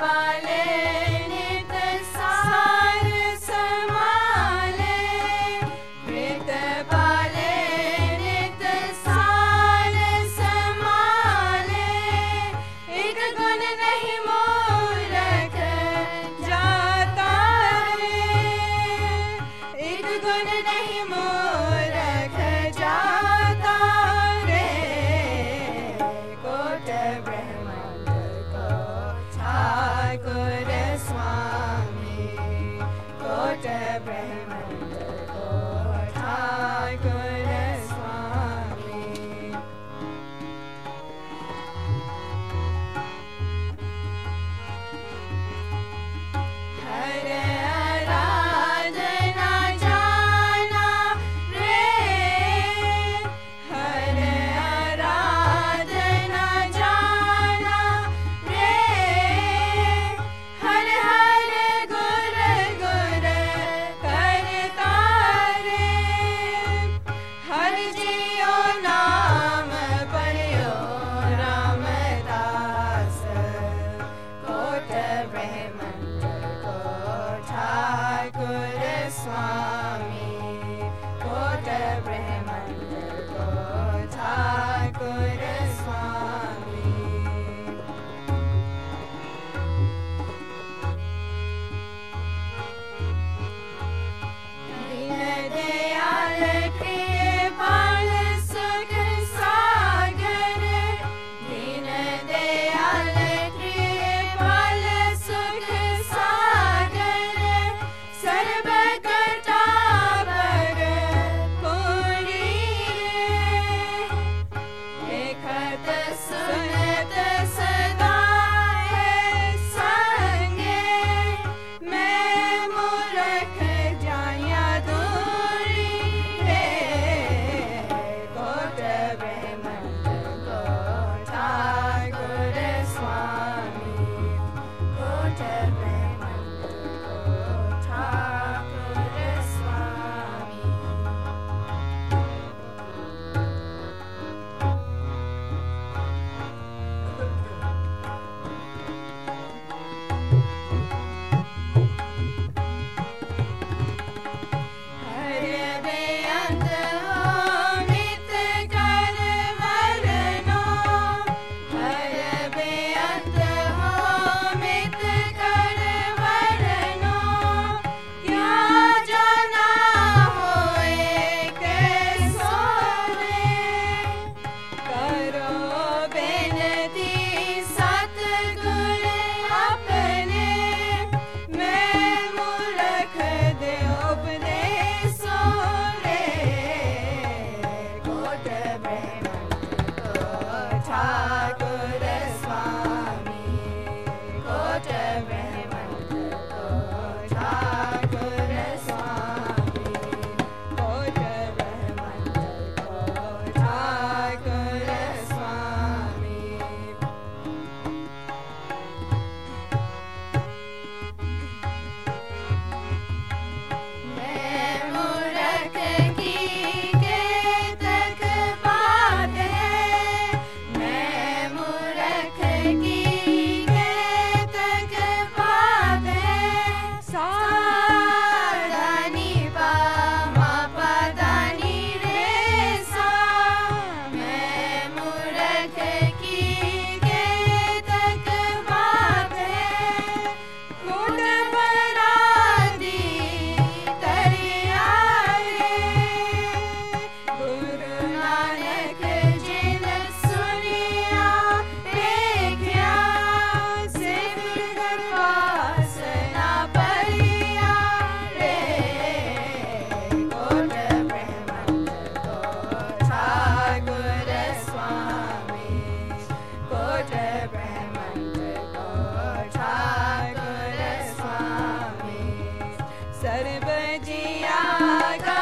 पले dia